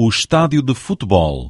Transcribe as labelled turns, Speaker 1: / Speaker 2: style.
Speaker 1: o estádio de futebol.